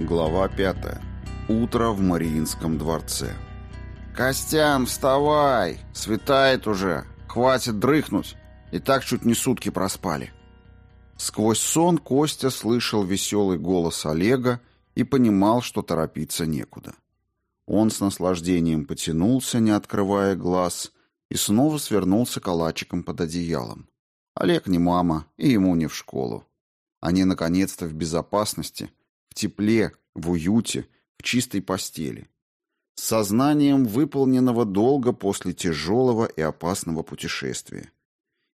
Глава пятая. Утро в Мариинском дворце. «Костян, вставай! Светает уже! Хватит дрыхнуть! И так чуть не сутки проспали!» Сквозь сон Костя слышал веселый голос Олега и понимал, что торопиться некуда. Он с наслаждением потянулся, не открывая глаз, и снова свернулся калачиком под одеялом. Олег не мама, и ему не в школу. Они наконец-то в безопасности — в тепле, в уюте, в чистой постели. С сознанием выполненного долга после тяжелого и опасного путешествия.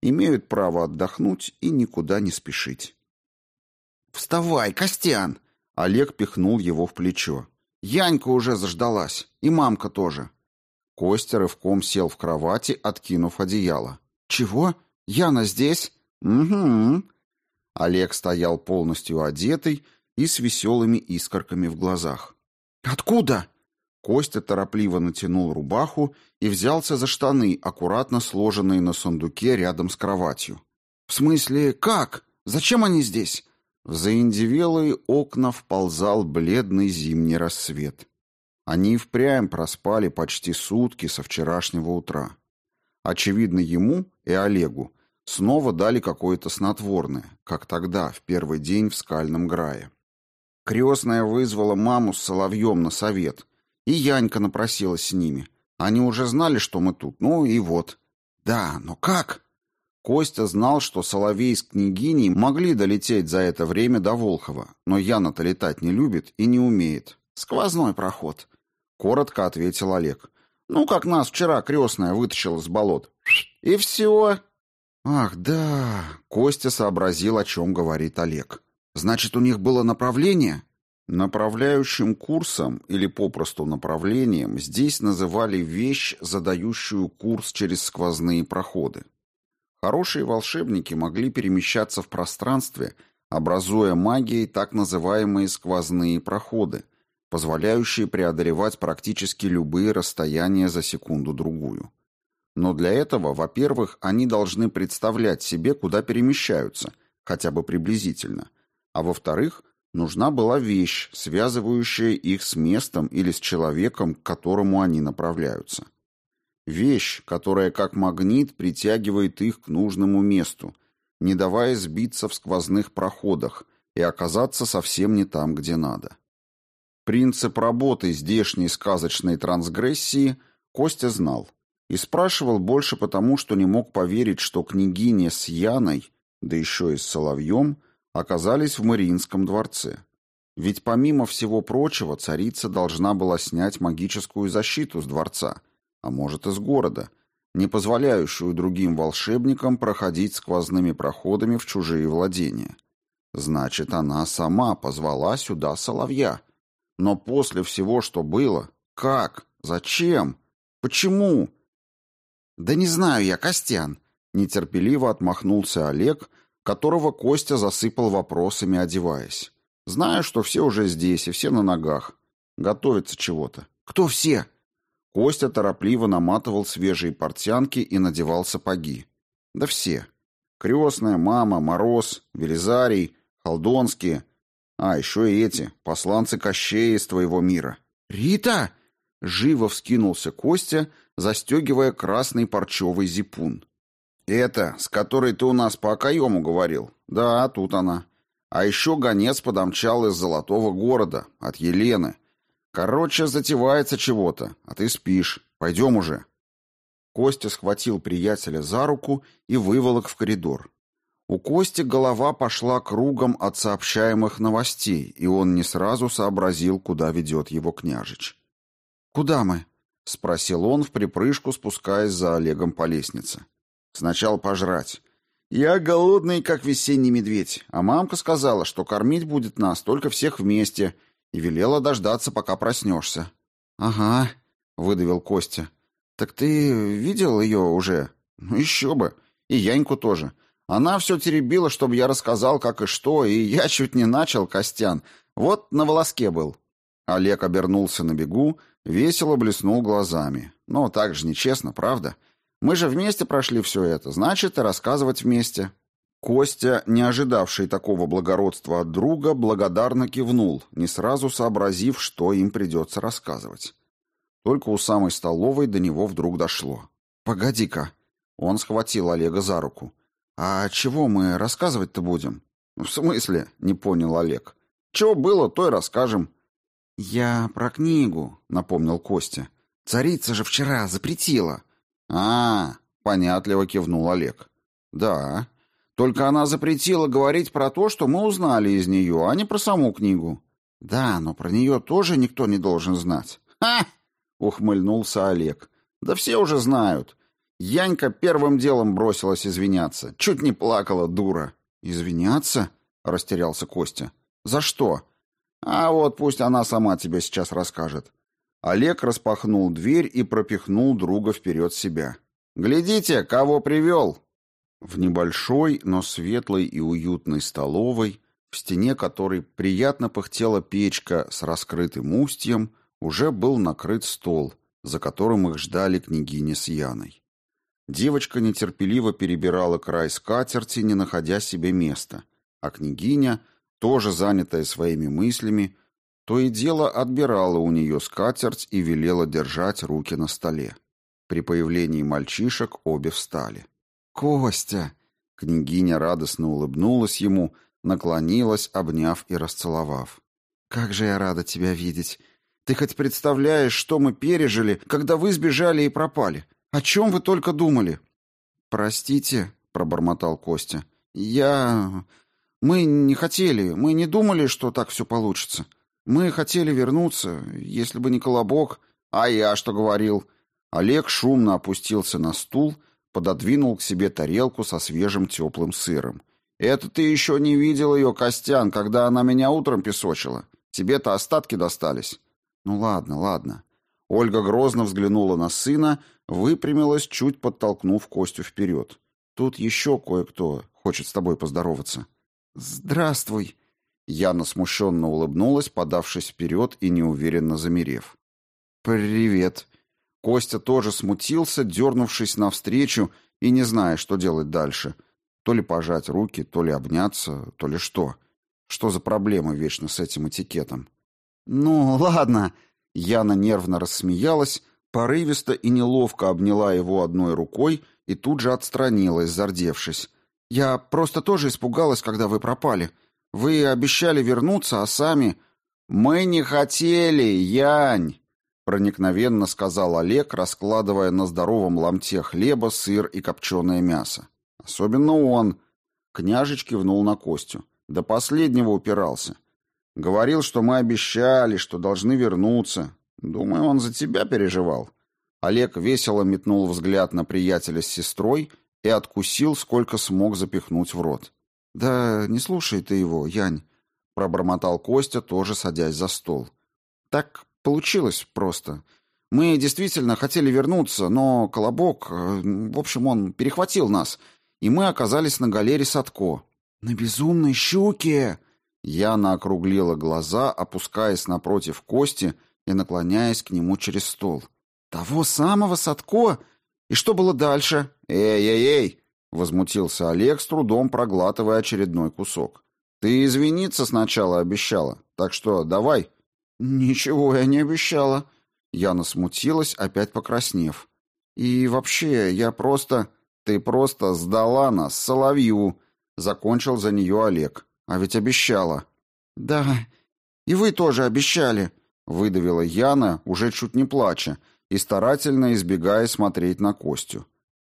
Имеют право отдохнуть и никуда не спешить. «Вставай, Костян!» Олег пихнул его в плечо. «Янька уже заждалась, и мамка тоже». Костя рывком сел в кровати, откинув одеяло. «Чего? Яна здесь?» «Угу». Олег стоял полностью одетый и с веселыми искорками в глазах. «Откуда?» Костя торопливо натянул рубаху и взялся за штаны, аккуратно сложенные на сундуке рядом с кроватью. «В смысле, как? Зачем они здесь?» В заиндевелые окна вползал бледный зимний рассвет. Они впрямь проспали почти сутки со вчерашнего утра. Очевидно, ему и Олегу снова дали какое-то снотворное, как тогда, в первый день в скальном грае. Крестная вызвала маму с Соловьем на совет, и Янька напросилась с ними. Они уже знали, что мы тут, ну и вот. Да, но как? Костя знал, что Соловей с княгиней могли долететь за это время до Волхова, но Яна-то летать не любит и не умеет. Сквозной проход, коротко ответил Олег. Ну, как нас вчера крестная вытащила с болот. И все. Ах, да, Костя сообразил, о чем говорит Олег. Значит, у них было направление? Направляющим курсом или попросту направлением здесь называли вещь, задающую курс через сквозные проходы. Хорошие волшебники могли перемещаться в пространстве, образуя магией так называемые сквозные проходы, позволяющие преодолевать практически любые расстояния за секунду-другую. Но для этого, во-первых, они должны представлять себе, куда перемещаются, хотя бы приблизительно – а во-вторых, нужна была вещь, связывающая их с местом или с человеком, к которому они направляются. Вещь, которая как магнит притягивает их к нужному месту, не давая сбиться в сквозных проходах и оказаться совсем не там, где надо. Принцип работы здешней сказочной трансгрессии Костя знал и спрашивал больше потому, что не мог поверить, что княгиня с Яной, да еще и с Соловьем – оказались в Мариинском дворце. Ведь помимо всего прочего царица должна была снять магическую защиту с дворца, а может из города, не позволяющую другим волшебникам проходить сквозными проходами в чужие владения. Значит, она сама позвала сюда соловья. Но после всего, что было, как, зачем, почему? Да не знаю я, Костян, нетерпеливо отмахнулся Олег, которого Костя засыпал вопросами, одеваясь. Знаю, что все уже здесь и все на ногах. Готовится чего-то. Кто все? Костя торопливо наматывал свежие портянки и надевал сапоги. Да все. Крестная, мама, Мороз, Велизарий, Халдонские. А, еще и эти, посланцы Кощея из твоего мира. «Рита!» Живо вскинулся Костя, застегивая красный парчевый зипун. «Это, с которой ты у нас по окоему говорил?» «Да, тут она. А еще гонец подомчал из Золотого города, от Елены. Короче, затевается чего-то, а ты спишь. Пойдем уже». Костя схватил приятеля за руку и выволок в коридор. У Кости голова пошла кругом от сообщаемых новостей, и он не сразу сообразил, куда ведет его княжич. «Куда мы?» — спросил он в припрыжку, спускаясь за Олегом по лестнице. Сначала пожрать. Я голодный, как весенний медведь, а мамка сказала, что кормить будет нас только всех вместе, и велела дождаться, пока проснешься. Ага, выдавил Костя. Так ты видел ее уже? Ну еще бы. И Яньку тоже. Она все теребила, чтобы я рассказал, как и что, и я чуть не начал, Костян. Вот на волоске был. Олег обернулся на бегу, весело блеснул глазами. Но так же нечестно, правда? — мы же вместе прошли все это, значит, и рассказывать вместе. Костя, не ожидавший такого благородства от друга, благодарно кивнул, не сразу сообразив, что им придется рассказывать. Только у самой столовой до него вдруг дошло. «Погоди-ка!» Он схватил Олега за руку. «А чего мы рассказывать-то будем?» «В смысле?» — не понял Олег. «Чего было, то и расскажем». «Я про книгу», — напомнил Костя. «Царица же вчера запретила». «А, понятливо кивнул Олег. «Да, только она запретила говорить про то, что мы узнали из нее, а не про саму книгу. Да, но про нее тоже никто не должен знать. Ха! ухмыльнулся Олег. Да все уже знают. Янька первым делом бросилась извиняться. Чуть не плакала, дура. Извиняться? растерялся Костя. За что? А вот пусть она сама тебе сейчас расскажет. Олег распахнул дверь и пропихнул друга вперед себя. «Глядите, кого привел!» В небольшой, но светлой и уютной столовой, в стене которой приятно пыхтела печка с раскрытым устьем, уже был накрыт стол, за которым их ждали княгиня с Яной. Девочка нетерпеливо перебирала край скатерти, не находя себе места, а княгиня, тоже занятая своими мыслями, то и дело отбирала у нее скатерть и велела держать руки на столе. При появлении мальчишек обе встали. «Костя!» Княгиня радостно улыбнулась ему, наклонилась, обняв и расцеловав. «Как же я рада тебя видеть! Ты хоть представляешь, что мы пережили, когда вы сбежали и пропали? О чем вы только думали?» «Простите», — пробормотал Костя. «Я... Мы не хотели, мы не думали, что так все получится. Мы хотели вернуться, если бы не Колобок. А я что говорил?» Олег шумно опустился на стул пододвинул к себе тарелку со свежим теплым сыром. «Это ты еще не видел ее, Костян, когда она меня утром песочила. Тебе-то остатки достались». «Ну ладно, ладно». Ольга грозно взглянула на сына, выпрямилась, чуть подтолкнув Костю вперед. «Тут еще кое-кто хочет с тобой поздороваться». «Здравствуй». Яна смущенно улыбнулась, подавшись вперед и неуверенно замерев. «Привет», Костя тоже смутился, дернувшись навстречу и не зная, что делать дальше. То ли пожать руки, то ли обняться, то ли что. Что за проблема вечно с этим этикетом? «Ну, ладно!» Яна нервно рассмеялась, порывисто и неловко обняла его одной рукой и тут же отстранилась, зардевшись. «Я просто тоже испугалась, когда вы пропали. Вы обещали вернуться, а сами...» «Мы не хотели, Янь!» проникновенно сказал Олег, раскладывая на здоровом ломте хлеба сыр и копченое мясо. Особенно он. Княжич кивнул на Костю. До последнего упирался. Говорил, что мы обещали, что должны вернуться. Думаю, он за тебя переживал. Олег весело метнул взгляд на приятеля с сестрой и откусил, сколько смог запихнуть в рот. «Да не слушай ты его, Янь», — пробормотал Костя, тоже садясь за стол. «Так Получилось просто. Мы действительно хотели вернуться, но Колобок, э, в общем, он перехватил нас, и мы оказались на галере Садко. На безумной щуке! Яна округлила глаза, опускаясь напротив Кости и наклоняясь к нему через стол. Того самого Садко? И что было дальше? Эй-эй-эй! Возмутился Олег, с трудом проглатывая очередной кусок. Ты извиниться сначала обещала. Так что давай, «Ничего я не обещала». Яна смутилась, опять покраснев. «И вообще, я просто...» «Ты просто сдала нас Соловью», — закончил за нее Олег. «А ведь обещала». «Да, и вы тоже обещали», — выдавила Яна, уже чуть не плача, и старательно избегая смотреть на Костю.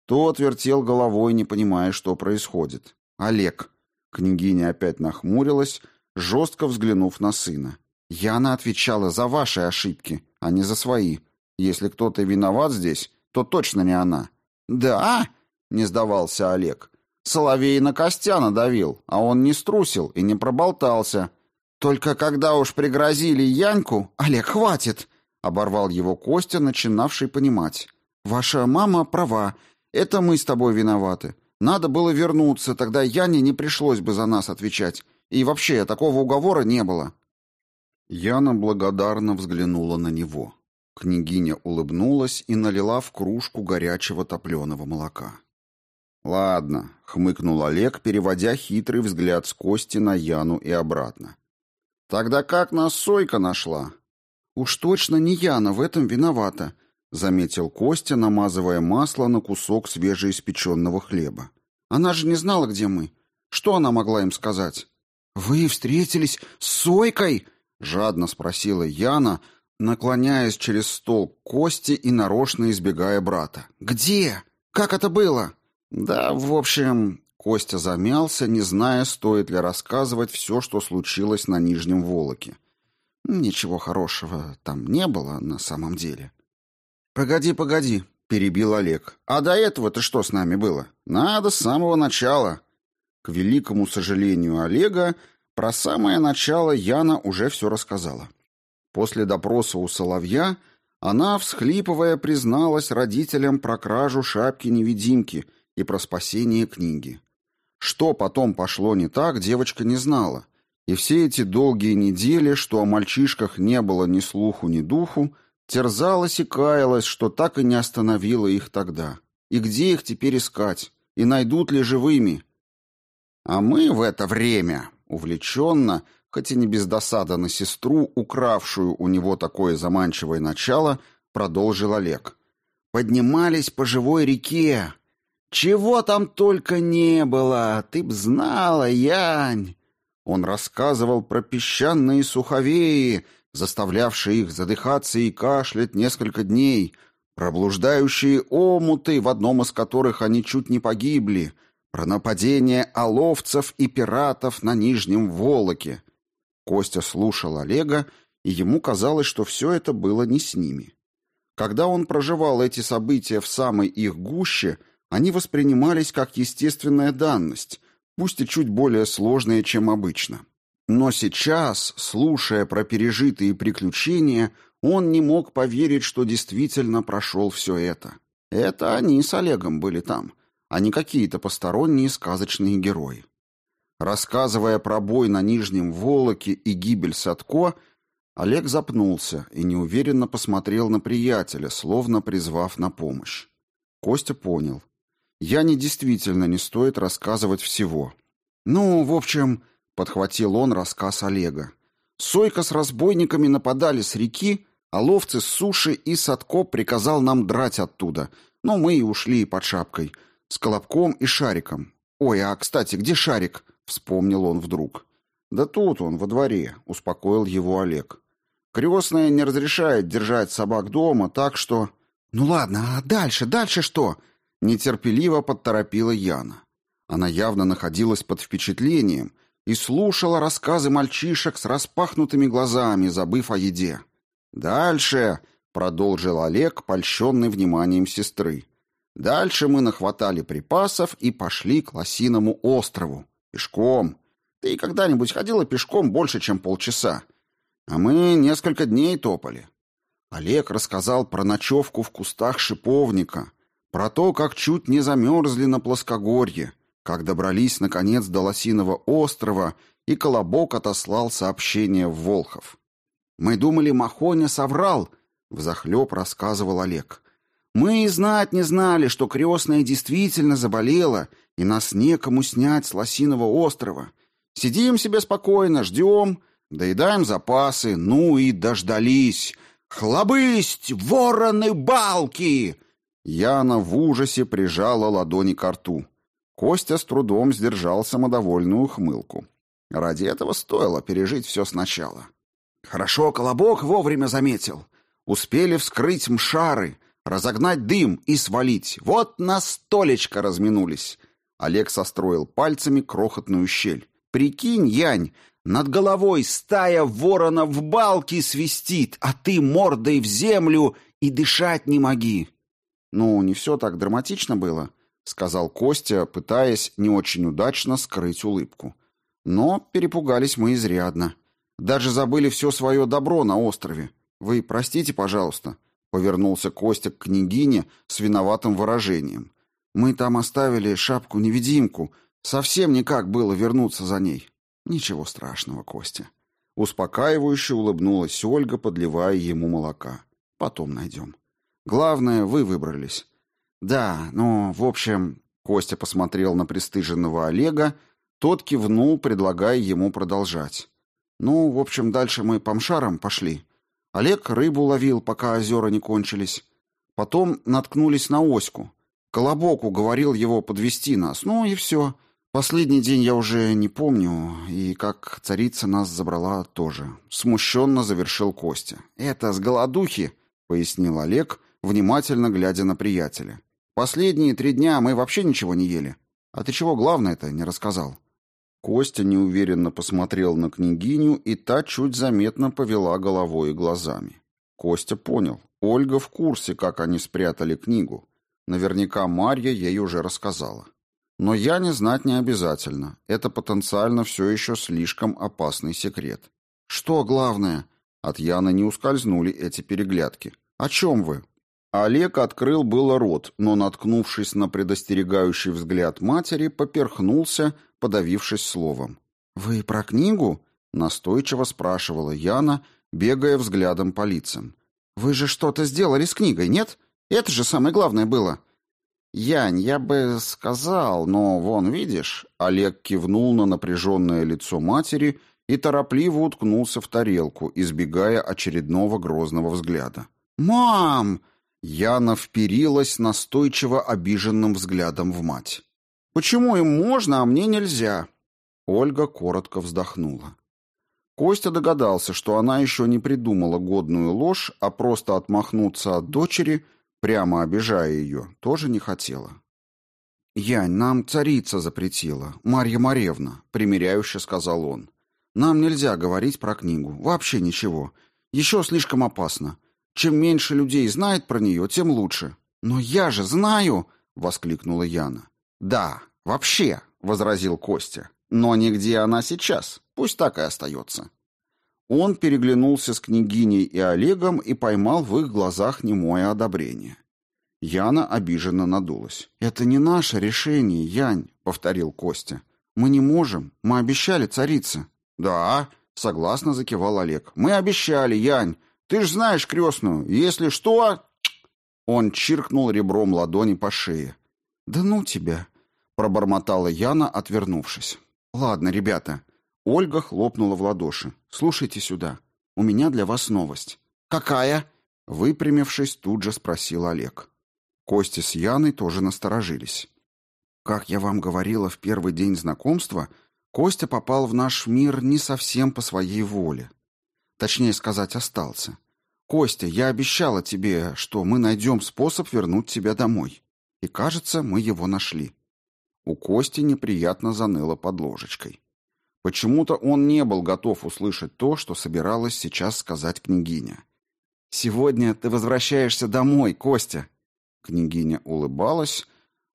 Тот вертел головой, не понимая, что происходит. «Олег». Княгиня опять нахмурилась, жестко взглянув на сына. Яна отвечала за ваши ошибки, а не за свои. Если кто-то виноват здесь, то точно не она. Да, не сдавался Олег. Соловей на Костяна давил, а он не струсил и не проболтался. Только когда уж пригрозили Яньку, Олег, хватит, оборвал его Костя, начинавший понимать. Ваша мама права. Это мы с тобой виноваты. Надо было вернуться, тогда Яне не пришлось бы за нас отвечать. И вообще, такого уговора не было. Яна благодарно взглянула на него. Княгиня улыбнулась и налила в кружку горячего топленого молока. Ладно, хмыкнул Олег, переводя хитрый взгляд с Кости на Яну и обратно. Тогда как нас Сойка нашла? Уж точно не Яна в этом виновата, заметил Костя, намазывая масло на кусок свежеиспеченного хлеба. Она же не знала, где мы. Что она могла им сказать? Вы встретились с Сойкой? жадно спросила Яна, наклоняясь через стол к Косте и нарочно избегая брата. Где? Как это было? Да, в общем, Костя замялся, не зная, стоит ли рассказывать все, что случилось на Нижнем Волоке. Ничего хорошего там не было на самом деле. Погоди, погоди, перебил Олег. А до этого-то что с нами было? Надо с самого начала. К великому сожалению Олега, про самое начало Яна уже все рассказала. После допроса у Соловья она, всхлипывая, призналась родителям про кражу шапки-невидимки и про спасение книги. Что потом пошло не так, девочка не знала. И все эти долгие недели, что о мальчишках не было ни слуху, ни духу, терзалась и каялась, что так и не остановила их тогда. И где их теперь искать? И найдут ли живыми? А мы в это время, увлеченно, хоть и не без досады на сестру, укравшую у него такое заманчивое начало, продолжил Олег. Поднимались по живой реке, чего там только не было, ты б знала, Янь. Он рассказывал про песчаные суховеи, заставлявшие их задыхаться и кашлять несколько дней, про блуждающие омуты, в одном из которых они чуть не погибли, про нападение оловцев и пиратов на Нижнем Волоке. Костя слушал Олега, и ему казалось, что все это было не с ними. Когда он проживал эти события в самой их гуще, они воспринимались как естественная данность, пусть и чуть более сложная, чем обычно. Но сейчас, слушая про пережитые приключения, он не мог поверить, что действительно прошел все это. Это они с Олегом были там, а не какие-то посторонние сказочные герои. Рассказывая про бой на Нижнем Волоке и гибель Садко, Олег запнулся и неуверенно посмотрел на приятеля, словно призвав на помощь. Костя понял. Яне действительно не стоит рассказывать всего. Ну, в общем, подхватил он рассказ Олега. Сойка с разбойниками нападали с реки, а ловцы с суши и Садко приказал нам драть оттуда. Но мы и ушли под шапкой, с Колобком и Шариком. Ой, а, кстати, где Шарик? вспомнил он вдруг. Да тут он, во дворе, успокоил его Олег. Крестная не разрешает держать собак дома, так что... Ну ладно, а дальше, дальше что? нетерпеливо подторопила Яна. Она явно находилась под впечатлением и слушала рассказы мальчишек с распахнутыми глазами, забыв о еде. Дальше, продолжил Олег, польщенный вниманием сестры. Дальше мы нахватали припасов и пошли к Лосиному острову пешком. Ты когда-нибудь ходила пешком больше, чем полчаса? А мы несколько дней топали. Олег рассказал про ночевку в кустах шиповника, про то, как чуть не замерзли на плоскогорье, как добрались, наконец, до Лосиного острова, и Колобок отослал сообщение в Волхов. «Мы думали, Махоня соврал», — взахлеб рассказывал Олег. «Мы и знать не знали, что крестная действительно заболела, и нас некому снять с Лосиного острова. Сидим себе спокойно, ждем, доедаем запасы, ну и дождались. Хлобысть, вороны-балки!» Яна в ужасе прижала ладони к рту. Костя с трудом сдержал самодовольную ухмылку. Ради этого стоило пережить все сначала. Хорошо Колобок вовремя заметил. Успели вскрыть мшары, разогнать дым и свалить. Вот на столечко разминулись. Олег состроил пальцами крохотную щель. Прикинь, Янь, над головой стая ворона в балки свистит, а ты мордой в землю и дышать не моги. «Ну, не все так драматично было», — сказал Костя, пытаясь не очень удачно скрыть улыбку. «Но перепугались мы изрядно. Даже забыли все свое добро на острове. Вы простите, пожалуйста», — повернулся Костя к княгине с виноватым выражением. «Мы там оставили шапку-невидимку. Совсем никак было вернуться за ней». «Ничего страшного, Костя». Успокаивающе улыбнулась Ольга, подливая ему молока. «Потом найдем». Главное, вы выбрались. Да, ну, в общем, Костя посмотрел на пристыженного Олега, тот кивнул, предлагая ему продолжать. Ну, в общем, дальше мы по мшарам пошли. Олег рыбу ловил, пока озера не кончились. Потом наткнулись на оську. Колобок уговорил его подвести нас. Ну и все. Последний день я уже не помню, и как царица нас забрала тоже. Смущенно завершил Костя. Это с голодухи, пояснил Олег, внимательно глядя на приятеля. Последние три дня мы вообще ничего не ели. А ты чего главное-то не рассказал? Костя неуверенно посмотрел на княгиню, и та чуть заметно повела головой и глазами. Костя понял. Ольга в курсе, как они спрятали книгу. Наверняка Марья ей уже рассказала. Но я не знать не обязательно. Это потенциально все еще слишком опасный секрет. Что главное? От Яны не ускользнули эти переглядки. О чем вы? Олег открыл было рот, но, наткнувшись на предостерегающий взгляд матери, поперхнулся, подавившись словом. «Вы про книгу?» — настойчиво спрашивала Яна, бегая взглядом по лицам. «Вы же что-то сделали с книгой, нет? Это же самое главное было». «Янь, я бы сказал, но вон, видишь...» Олег кивнул на напряженное лицо матери и торопливо уткнулся в тарелку, избегая очередного грозного взгляда. «Мам!» Яна вперилась настойчиво обиженным взглядом в мать. «Почему им можно, а мне нельзя?» Ольга коротко вздохнула. Костя догадался, что она еще не придумала годную ложь, а просто отмахнуться от дочери – прямо обижая ее, тоже не хотела. «Янь, нам царица запретила, Марья Маревна», — примиряюще сказал он. «Нам нельзя говорить про книгу, вообще ничего. Еще слишком опасно. Чем меньше людей знает про нее, тем лучше». «Но я же знаю!» — воскликнула Яна. «Да, вообще!» — возразил Костя. «Но нигде она сейчас. Пусть так и остается». Он переглянулся с княгиней и Олегом и поймал в их глазах немое одобрение. Яна обиженно надулась. «Это не наше решение, Янь», — повторил Костя. «Мы не можем. Мы обещали царице». «Да», — согласно закивал Олег. «Мы обещали, Янь. Ты ж знаешь крестную. Если что...» Он чиркнул ребром ладони по шее. «Да ну тебя», — пробормотала Яна, отвернувшись. «Ладно, ребята, Ольга хлопнула в ладоши. «Слушайте сюда. У меня для вас новость». «Какая?» Выпрямившись, тут же спросил Олег. Кости с Яной тоже насторожились. «Как я вам говорила в первый день знакомства, Костя попал в наш мир не совсем по своей воле. Точнее сказать, остался. Костя, я обещала тебе, что мы найдем способ вернуть тебя домой. И, кажется, мы его нашли». У Кости неприятно заныло под ложечкой. Почему-то он не был готов услышать то, что собиралась сейчас сказать княгиня. «Сегодня ты возвращаешься домой, Костя!» Княгиня улыбалась,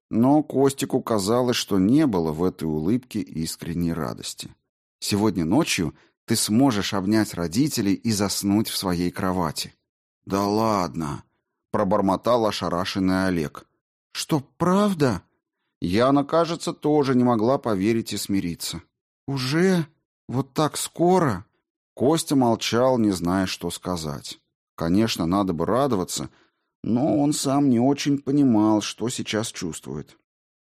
но Костику казалось, что не было в этой улыбке искренней радости. «Сегодня ночью ты сможешь обнять родителей и заснуть в своей кровати». «Да ладно!» — пробормотал ошарашенный Олег. «Что, правда?» Яна, кажется, тоже не могла поверить и смириться. «Уже? Вот так скоро?» Костя молчал, не зная, что сказать. Конечно, надо бы радоваться, но он сам не очень понимал, что сейчас чувствует.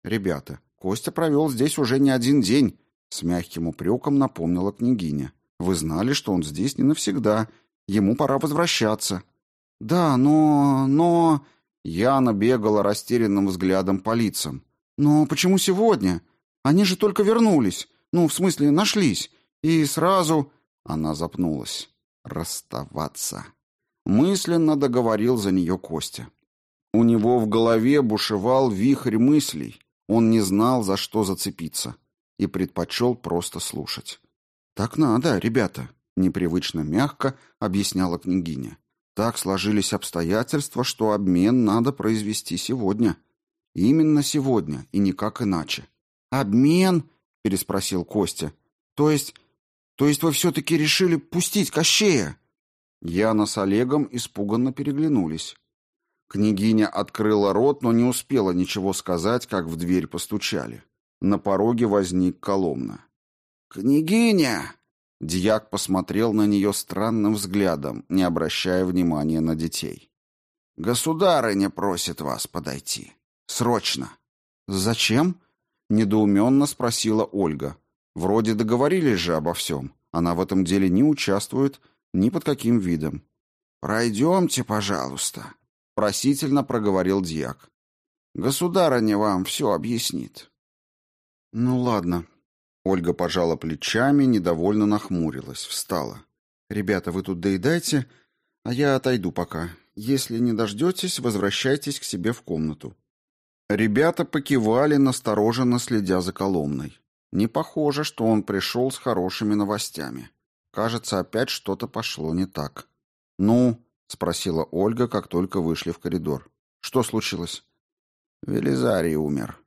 «Ребята, Костя провел здесь уже не один день», — с мягким упреком напомнила княгиня. «Вы знали, что он здесь не навсегда. Ему пора возвращаться». «Да, но... но...» Яна бегала растерянным взглядом по лицам. «Но почему сегодня? Они же только вернулись. Ну, в смысле, нашлись. И сразу...» Она запнулась. «Расставаться». Мысленно договорил за нее Костя. У него в голове бушевал вихрь мыслей. Он не знал, за что зацепиться. И предпочел просто слушать. «Так надо, ребята», — непривычно мягко объясняла княгиня. «Так сложились обстоятельства, что обмен надо произвести сегодня. Именно сегодня, и никак иначе». «Обмен?» переспросил Костя. То есть... То есть вы все-таки решили пустить Кощея? Яна с Олегом испуганно переглянулись. Княгиня открыла рот, но не успела ничего сказать, как в дверь постучали. На пороге возник Коломна. «Княгиня!» Дьяк посмотрел на нее странным взглядом, не обращая внимания на детей. «Государыня просит вас подойти. Срочно!» «Зачем?» — недоуменно спросила Ольга. «Вроде договорились же обо всем. Она в этом деле не участвует ни под каким видом». «Пройдемте, пожалуйста», — просительно проговорил дьяк. «Государыня вам все объяснит». «Ну ладно». Ольга пожала плечами, недовольно нахмурилась, встала. «Ребята, вы тут доедайте, а я отойду пока. Если не дождетесь, возвращайтесь к себе в комнату». Ребята покивали, настороженно следя за Коломной. Не похоже, что он пришел с хорошими новостями. Кажется, опять что-то пошло не так. «Ну?» — спросила Ольга, как только вышли в коридор. «Что случилось?» «Велизарий умер».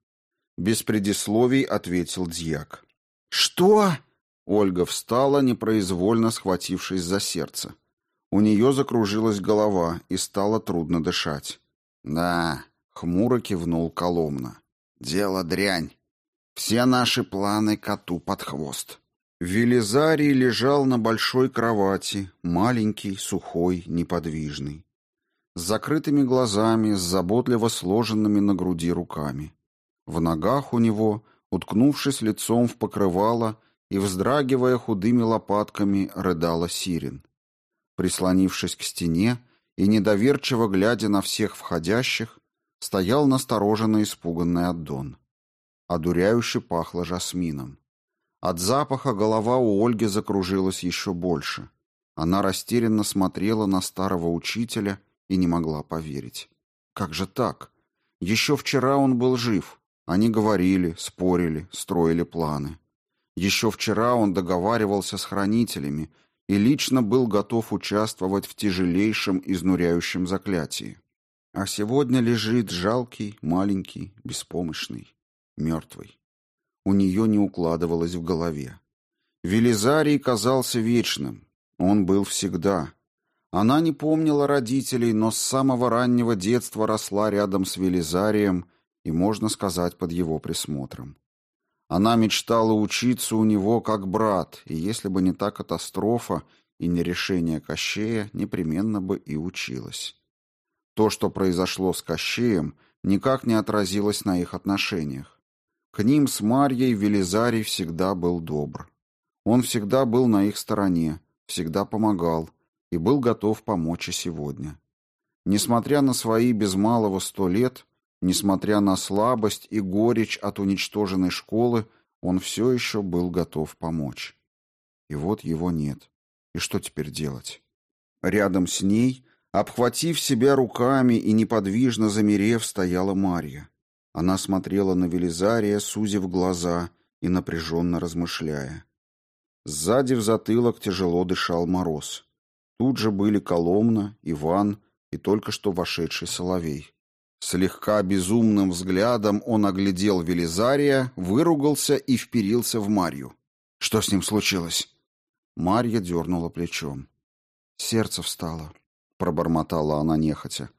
Без предисловий ответил дьяк. «Что?» Ольга встала, непроизвольно схватившись за сердце. У нее закружилась голова, и стало трудно дышать. «Да, Хмуро кивнул Коломна. «Дело дрянь. Все наши планы коту под хвост». Велизарий лежал на большой кровати, маленький, сухой, неподвижный. С закрытыми глазами, с заботливо сложенными на груди руками. В ногах у него, уткнувшись лицом в покрывало и вздрагивая худыми лопатками, рыдала Сирин. Прислонившись к стене и недоверчиво глядя на всех входящих, стоял настороженно испуганный Аддон. Одуряюще пахло жасмином. От запаха голова у Ольги закружилась еще больше. Она растерянно смотрела на старого учителя и не могла поверить. Как же так? Еще вчера он был жив. Они говорили, спорили, строили планы. Еще вчера он договаривался с хранителями и лично был готов участвовать в тяжелейшем изнуряющем заклятии. А сегодня лежит жалкий, маленький, беспомощный, мертвый. У нее не укладывалось в голове. Велизарий казался вечным. Он был всегда. Она не помнила родителей, но с самого раннего детства росла рядом с Велизарием и, можно сказать, под его присмотром. Она мечтала учиться у него как брат, и если бы не та катастрофа и не решение Кощея, непременно бы и училась. То, что произошло с Кощеем, никак не отразилось на их отношениях. К ним с Марьей Велизарий всегда был добр. Он всегда был на их стороне, всегда помогал и был готов помочь и сегодня. Несмотря на свои без малого сто лет, несмотря на слабость и горечь от уничтоженной школы, он все еще был готов помочь. И вот его нет. И что теперь делать? Рядом с ней Обхватив себя руками и неподвижно замерев, стояла Марья. Она смотрела на Велизария, сузив глаза и напряженно размышляя. Сзади в затылок тяжело дышал мороз. Тут же были Коломна, Иван и только что вошедший Соловей. Слегка безумным взглядом он оглядел Велизария, выругался и вперился в Марью. «Что с ним случилось?» Марья дернула плечом. Сердце встало пробормотала она нехотя.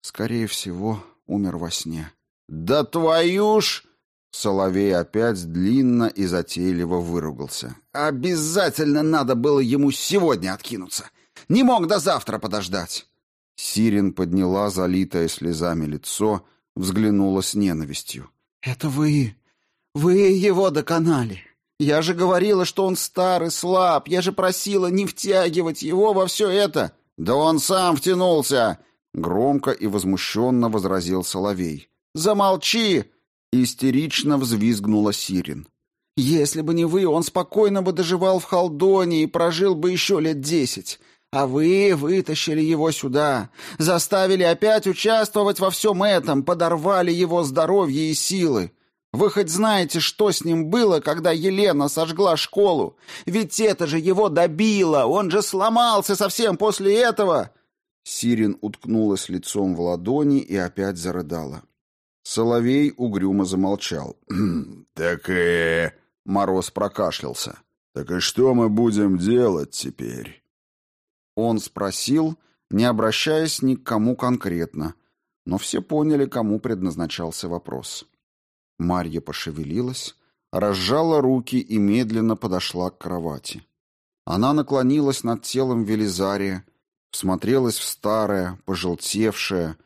Скорее всего, умер во сне. Да твою ж! Соловей опять длинно и затейливо выругался. Обязательно надо было ему сегодня откинуться. Не мог до завтра подождать. Сирин подняла залитое слезами лицо, взглянула с ненавистью. «Это вы... вы его доконали. Я же говорила, что он старый, слаб. Я же просила не втягивать его во все это». «Да он сам втянулся!» — громко и возмущенно возразил Соловей. «Замолчи!» — истерично взвизгнула Сирин. «Если бы не вы, он спокойно бы доживал в Халдоне и прожил бы еще лет десять. А вы вытащили его сюда, заставили опять участвовать во всем этом, подорвали его здоровье и силы. Вы хоть знаете, что с ним было, когда Елена сожгла школу? Ведь это же его добило, он же сломался совсем после этого!» Сирин уткнулась лицом в ладони и опять зарыдала. Соловей угрюмо замолчал. «Так и...» — Мороз прокашлялся. «Так и что мы будем делать теперь?» Он спросил, не обращаясь ни к кому конкретно, но все поняли, кому предназначался вопрос. Марья пошевелилась, разжала руки и медленно подошла к кровати. Она наклонилась над телом Велизария, всмотрелась в старое, пожелтевшее,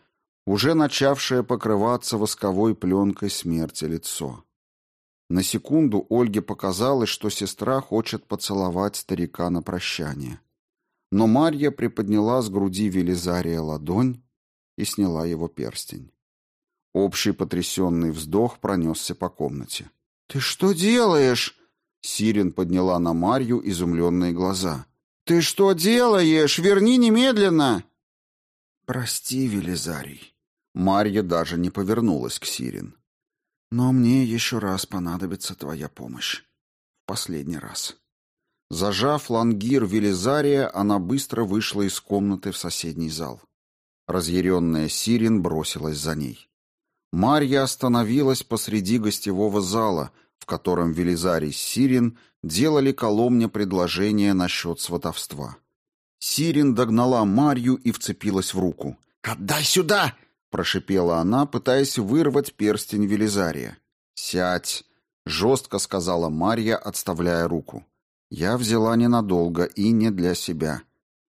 уже начавшее покрываться восковой пленкой смерти лицо. На секунду Ольге показалось, что сестра хочет поцеловать старика на прощание. Но Марья приподняла с груди Велизария ладонь и сняла его перстень. Общий потрясенный вздох пронесся по комнате. «Ты что делаешь?» Сирин подняла на Марью изумленные глаза. «Ты что делаешь? Верни немедленно!» «Прости, Велизарий». Марья даже не повернулась к Сирин. «Но мне еще раз понадобится твоя помощь. В последний раз». Зажав лангир Велизария, она быстро вышла из комнаты в соседний зал. Разъяренная Сирин бросилась за ней. Марья остановилась посреди гостевого зала, в котором Велизарий с Сирин делали Коломне предложение насчет сватовства. Сирин догнала Марью и вцепилась в руку. «Отдай сюда!» — прошипела она, пытаясь вырвать перстень Велизария. «Сядь!» — жестко сказала Марья, отставляя руку. «Я взяла ненадолго и не для себя.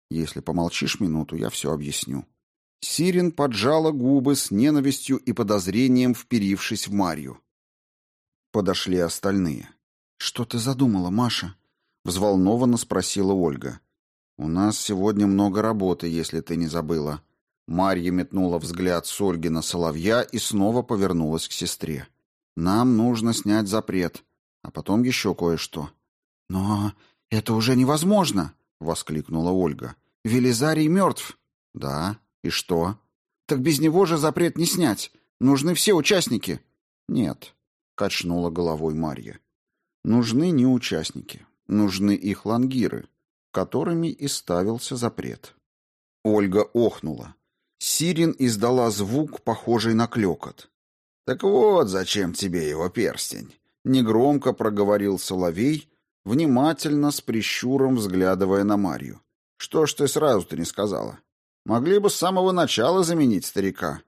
Если помолчишь минуту, я все объясню». Сирин поджала губы с ненавистью и подозрением, вперившись в Марью. Подошли остальные. «Что ты задумала, Маша?» — взволнованно спросила Ольга. «У нас сегодня много работы, если ты не забыла». Марья метнула взгляд с Ольги на Соловья и снова повернулась к сестре. «Нам нужно снять запрет, а потом еще кое-что». «Но это уже невозможно!» — воскликнула Ольга. «Велизарий мертв». «Да, и что? Так без него же запрет не снять. Нужны все участники. Нет, качнула головой Марья. Нужны не участники, нужны их лангиры, которыми и ставился запрет. Ольга охнула. Сирин издала звук, похожий на клёкот. «Так вот, зачем тебе его перстень?» Негромко проговорил Соловей, внимательно, с прищуром взглядывая на Марью. «Что ж ты сразу-то не сказала?» Могли бы с самого начала заменить старика.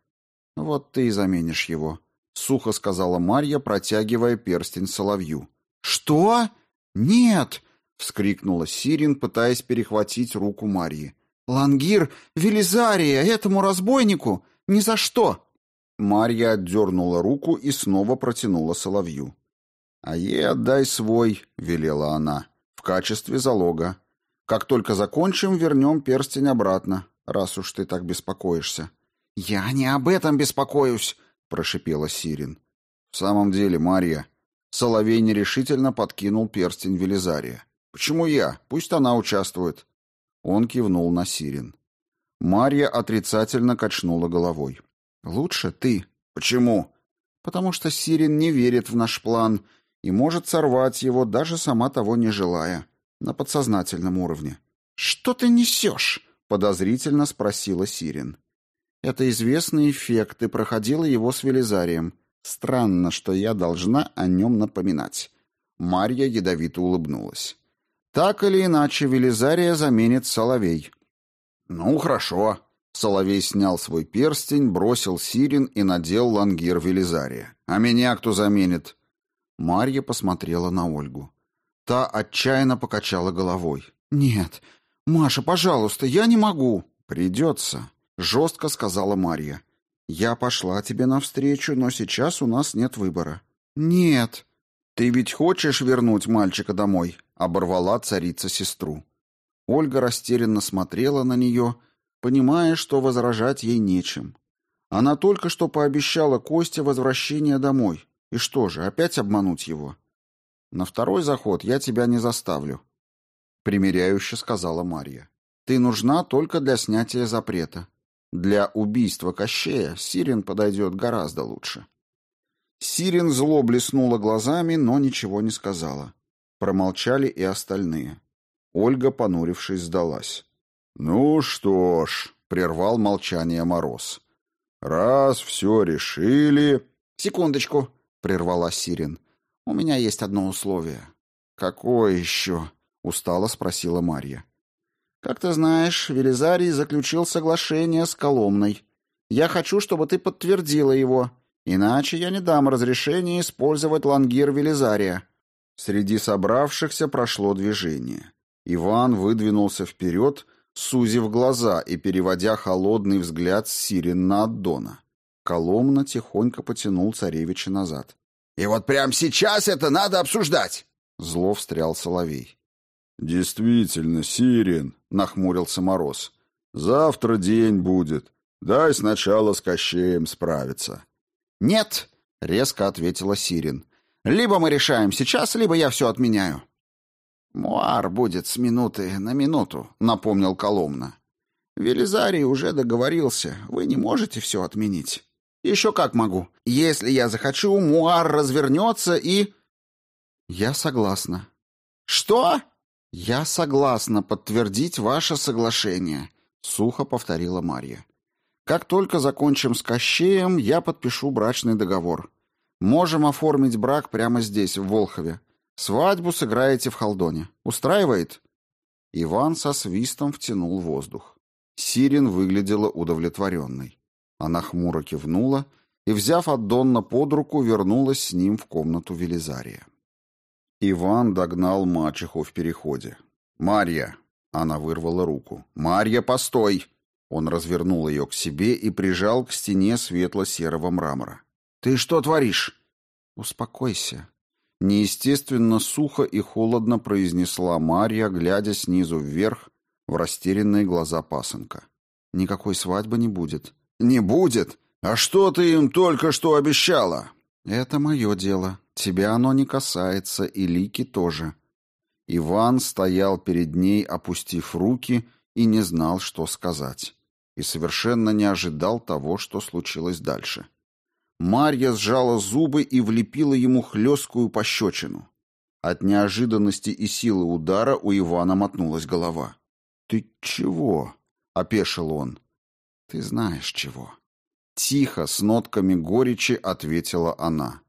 Вот ты и заменишь его, сухо сказала Марья, протягивая перстень соловью. Что? Нет, вскрикнула Сирин, пытаясь перехватить руку Марьи. Лангир, Велизария, этому разбойнику ни за что. Марья отдернула руку и снова протянула соловью. «А ей отдай свой», — велела она, — «в качестве залога. Как только закончим, вернем перстень обратно раз уж ты так беспокоишься. Я не об этом беспокоюсь, прошипела Сирин. В самом деле, Марья, Соловей нерешительно подкинул перстень Велизария. Почему я? Пусть она участвует. Он кивнул на Сирин. Марья отрицательно качнула головой. Лучше ты. Почему? Потому что Сирин не верит в наш план и может сорвать его, даже сама того не желая, на подсознательном уровне. Что ты несешь? подозрительно спросила Сирин. Это известный эффект, и проходила его с Велизарием. Странно, что я должна о нем напоминать. Марья ядовито улыбнулась. Так или иначе, Велизария заменит Соловей. Ну, хорошо. Соловей снял свой перстень, бросил Сирин и надел лангир Велизария. А меня кто заменит? Марья посмотрела на Ольгу. Та отчаянно покачала головой. Нет, «Маша, пожалуйста, я не могу». «Придется», — жестко сказала Марья. «Я пошла тебе навстречу, но сейчас у нас нет выбора». «Нет». «Ты ведь хочешь вернуть мальчика домой?» — оборвала царица сестру. Ольга растерянно смотрела на нее, понимая, что возражать ей нечем. Она только что пообещала Косте возвращение домой. И что же, опять обмануть его? На второй заход я тебя не заставлю примиряюще сказала Марья. Ты нужна только для снятия запрета. Для убийства Кощея Сирин подойдет гораздо лучше. Сирин зло блеснула глазами, но ничего не сказала. Промолчали и остальные. Ольга, понурившись, сдалась. «Ну что ж», — прервал молчание Мороз. «Раз все решили...» «Секундочку», — прервала Сирин. «У меня есть одно условие». «Какое еще?» устало спросила Марья. Как ты знаешь, Велизарий заключил соглашение с Коломной. Я хочу, чтобы ты подтвердила его, иначе я не дам разрешения использовать лангир Велизария. Среди собравшихся прошло движение. Иван выдвинулся вперед, сузив глаза и переводя холодный взгляд с Сирин на Аддона. Коломна тихонько потянул царевича назад. «И вот прямо сейчас это надо обсуждать!» Зло встрял Соловей. «Действительно, Сирин», — нахмурился Мороз. «Завтра день будет. Дай сначала с Кощеем справиться». «Нет», — резко ответила Сирин. «Либо мы решаем сейчас, либо я все отменяю». «Муар будет с минуты на минуту», — напомнил Коломна. «Велизарий уже договорился. Вы не можете все отменить». «Еще как могу. Если я захочу, Муар развернется и...» «Я согласна». «Что?» «Я согласна подтвердить ваше соглашение», — сухо повторила Марья. «Как только закончим с Кощеем, я подпишу брачный договор. Можем оформить брак прямо здесь, в Волхове. Свадьбу сыграете в Халдоне. Устраивает?» Иван со свистом втянул воздух. Сирин выглядела удовлетворенной. Она хмуро кивнула и, взяв Аддонна под руку, вернулась с ним в комнату Велизария. Иван догнал мачеху в переходе. «Марья!» — она вырвала руку. «Марья, постой!» Он развернул ее к себе и прижал к стене светло-серого мрамора. «Ты что творишь?» «Успокойся», Неестественно сухо и холодно произнесла Марья, глядя снизу вверх в растерянные глаза пасынка. «Никакой свадьбы не будет». «Не будет? А что ты им только что обещала?» «Это мое дело. Тебя оно не касается, и Лики тоже». Иван стоял перед ней, опустив руки, и не знал, что сказать. И совершенно не ожидал того, что случилось дальше. Марья сжала зубы и влепила ему хлесткую пощечину. От неожиданности и силы удара у Ивана мотнулась голова. «Ты чего?» — опешил он. «Ты знаешь чего». Тихо, с нотками горечи, ответила она.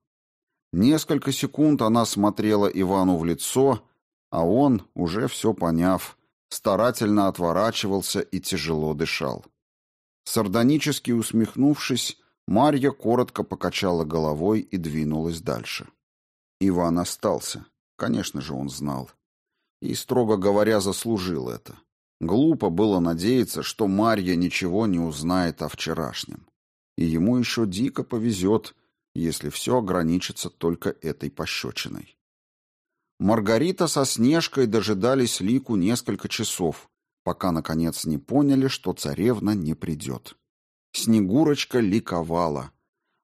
Несколько секунд она смотрела Ивану в лицо, а он, уже все поняв, старательно отворачивался и тяжело дышал. Сардонически усмехнувшись, Марья коротко покачала головой и двинулась дальше. Иван остался. Конечно же, он знал. И, строго говоря, заслужил это. Глупо было надеяться, что Марья ничего не узнает о вчерашнем. И ему еще дико повезет, если все ограничится только этой пощечиной. Маргарита со Снежкой дожидались Лику несколько часов, пока, наконец, не поняли, что царевна не придет. Снегурочка ликовала.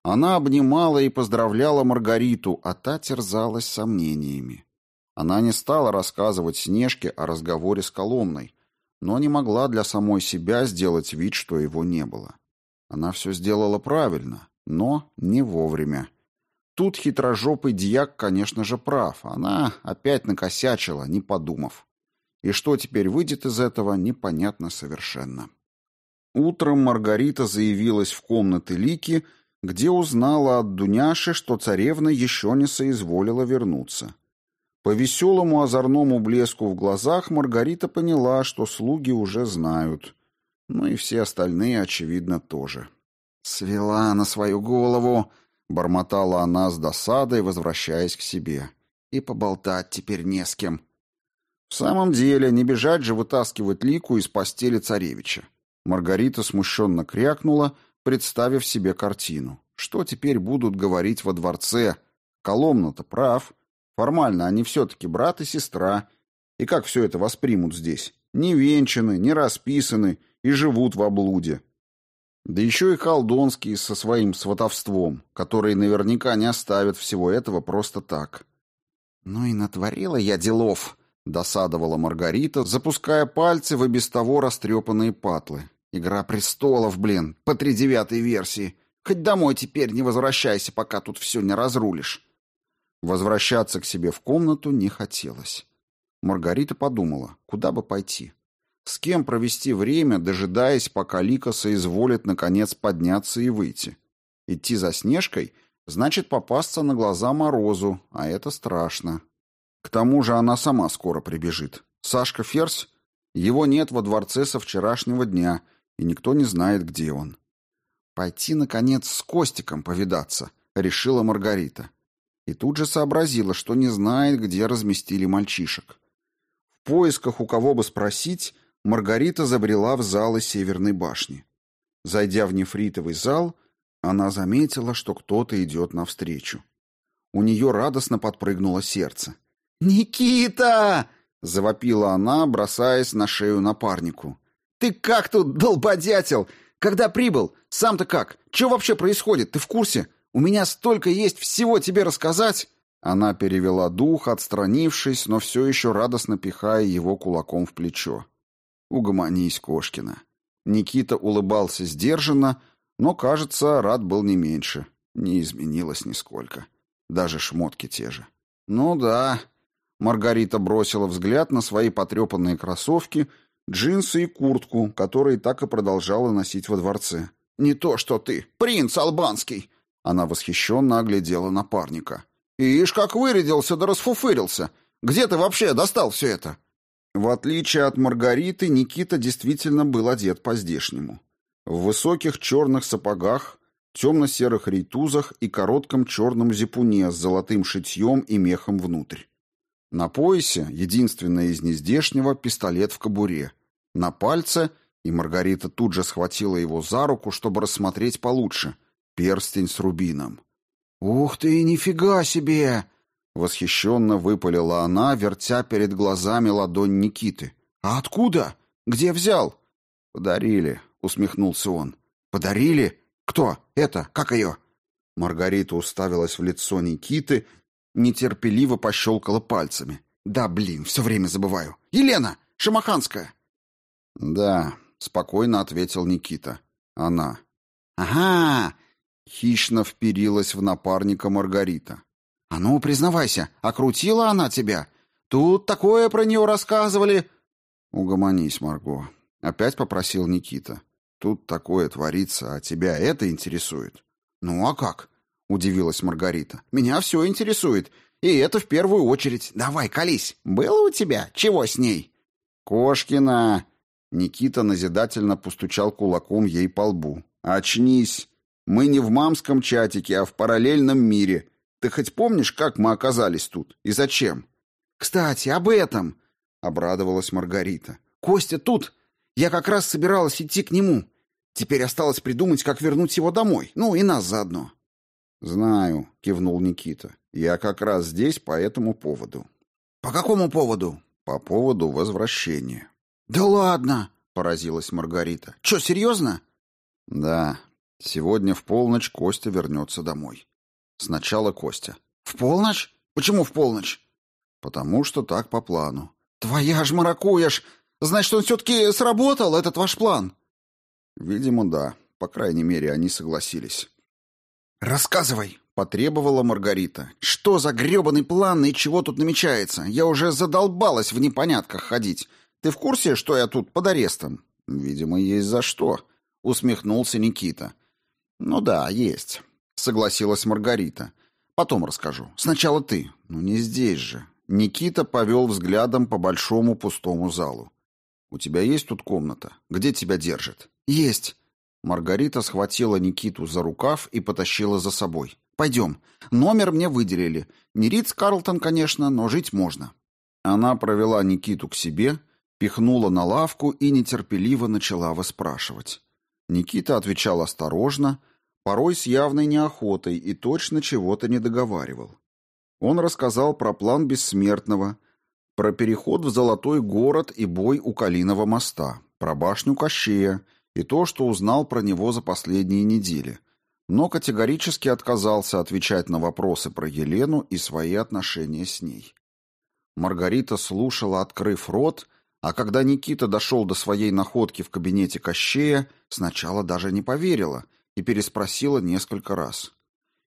Она обнимала и поздравляла Маргариту, а та терзалась сомнениями. Она не стала рассказывать Снежке о разговоре с Коломной, но не могла для самой себя сделать вид, что его не было. Она все сделала правильно, но не вовремя. Тут хитрожопый дьяк, конечно же, прав. Она опять накосячила, не подумав. И что теперь выйдет из этого, непонятно совершенно. Утром Маргарита заявилась в комнаты Лики, где узнала от Дуняши, что царевна еще не соизволила вернуться. По веселому озорному блеску в глазах Маргарита поняла, что слуги уже знают. Ну и все остальные, очевидно, тоже. «Свела на свою голову!» — бормотала она с досадой, возвращаясь к себе. «И поболтать теперь не с кем». В самом деле, не бежать же вытаскивать Лику из постели царевича. Маргарита смущенно крякнула, представив себе картину. Что теперь будут говорить во дворце? Коломна-то прав. Формально они все-таки брат и сестра. И как все это воспримут здесь? Не венчаны, не расписаны и живут в облуде. Да еще и колдонские со своим сватовством, которые наверняка не оставят всего этого просто так. «Ну и натворила я делов», — досадовала Маргарита, запуская пальцы в и без того растрепанные патлы. Игра престолов, блин, по тридевятой версии. Хоть домой теперь не возвращайся, пока тут все не разрулишь. Возвращаться к себе в комнату не хотелось. Маргарита подумала, куда бы пойти. С кем провести время, дожидаясь, пока Лика соизволит наконец подняться и выйти. Идти за Снежкой значит попасться на глаза Морозу, а это страшно. К тому же она сама скоро прибежит. Сашка Ферзь? Его нет во дворце со вчерашнего дня, и никто не знает, где он. «Пойти, наконец, с Костиком повидаться», — решила Маргарита. И тут же сообразила, что не знает, где разместили мальчишек. В поисках у кого бы спросить Маргарита забрела в залы Северной башни. Зайдя в нефритовый зал, она заметила, что кто-то идет навстречу. У нее радостно подпрыгнуло сердце. «Никита!» — завопила она, бросаясь на шею напарнику. «Ты как тут, долбодятел? Когда прибыл? Сам-то как? Что вообще происходит? Ты в курсе? У меня столько есть всего тебе рассказать!» Она перевела дух, отстранившись, но все еще радостно пихая его кулаком в плечо. «Угомонись, Кошкина». Никита улыбался сдержанно, но, кажется, рад был не меньше. Не изменилось нисколько. Даже шмотки те же. «Ну да». Маргарита бросила взгляд на свои потрепанные кроссовки, джинсы и куртку, которые так и продолжала носить во дворце. «Не то, что ты, принц албанский!» Она восхищенно оглядела напарника. «Ишь, как вырядился да расфуфырился! Где ты вообще достал все это?» В отличие от Маргариты, Никита действительно был одет по-здешнему. В высоких черных сапогах, темно-серых рейтузах и коротком черном зипуне с золотым шитьем и мехом внутрь. На поясе, единственное из нездешнего, пистолет в кобуре. На пальце, и Маргарита тут же схватила его за руку, чтобы рассмотреть получше, перстень с рубином. «Ух ты, нифига себе!» Восхищенно выпалила она, вертя перед глазами ладонь Никиты. «А откуда? Где взял?» «Подарили», — усмехнулся он. «Подарили? Кто? Это? Как ее?» Маргарита уставилась в лицо Никиты, нетерпеливо пощелкала пальцами. «Да, блин, все время забываю. Елена! Шамаханская!» «Да», — спокойно ответил Никита. «Она». «Ага!» — хищно вперилась в напарника Маргарита. «А ну, признавайся, окрутила она тебя? Тут такое про нее рассказывали». «Угомонись, Марго», — опять попросил Никита. «Тут такое творится, а тебя это интересует?» «Ну а как?» — удивилась Маргарита. «Меня все интересует, и это в первую очередь. Давай, колись. Было у тебя? Чего с ней?» «Кошкина!» Никита назидательно постучал кулаком ей по лбу. «Очнись! Мы не в мамском чатике, а в параллельном мире. Ты хоть помнишь, как мы оказались тут и зачем? Кстати, об этом, обрадовалась Маргарита. Костя тут. Я как раз собиралась идти к нему. Теперь осталось придумать, как вернуть его домой. Ну и нас заодно. Знаю, кивнул Никита. Я как раз здесь по этому поводу. По какому поводу? По поводу возвращения. Да ладно, поразилась Маргарита. Что, серьезно? Да. Сегодня в полночь Костя вернется домой. Сначала Костя. «В полночь? Почему в полночь?» «Потому что так по плану». «Твоя ж маракуешь! Значит, он все-таки сработал, этот ваш план?» «Видимо, да. По крайней мере, они согласились». «Рассказывай!» — потребовала Маргарита. «Что за гребаный план и чего тут намечается? Я уже задолбалась в непонятках ходить. Ты в курсе, что я тут под арестом?» «Видимо, есть за что», — усмехнулся Никита. «Ну да, есть согласилась Маргарита. Потом расскажу. Сначала ты. Ну не здесь же. Никита повел взглядом по большому пустому залу. У тебя есть тут комната? Где тебя держат? Есть. Маргарита схватила Никиту за рукав и потащила за собой. Пойдем. Номер мне выделили. Не Ридс Карлтон, конечно, но жить можно. Она провела Никиту к себе, пихнула на лавку и нетерпеливо начала выспрашивать. Никита отвечал осторожно, порой с явной неохотой и точно чего-то не договаривал. Он рассказал про план Бессмертного, про переход в Золотой город и бой у Калиного моста, про башню Кощея и то, что узнал про него за последние недели, но категорически отказался отвечать на вопросы про Елену и свои отношения с ней. Маргарита слушала, открыв рот, а когда Никита дошел до своей находки в кабинете Кощея, сначала даже не поверила — и переспросила несколько раз.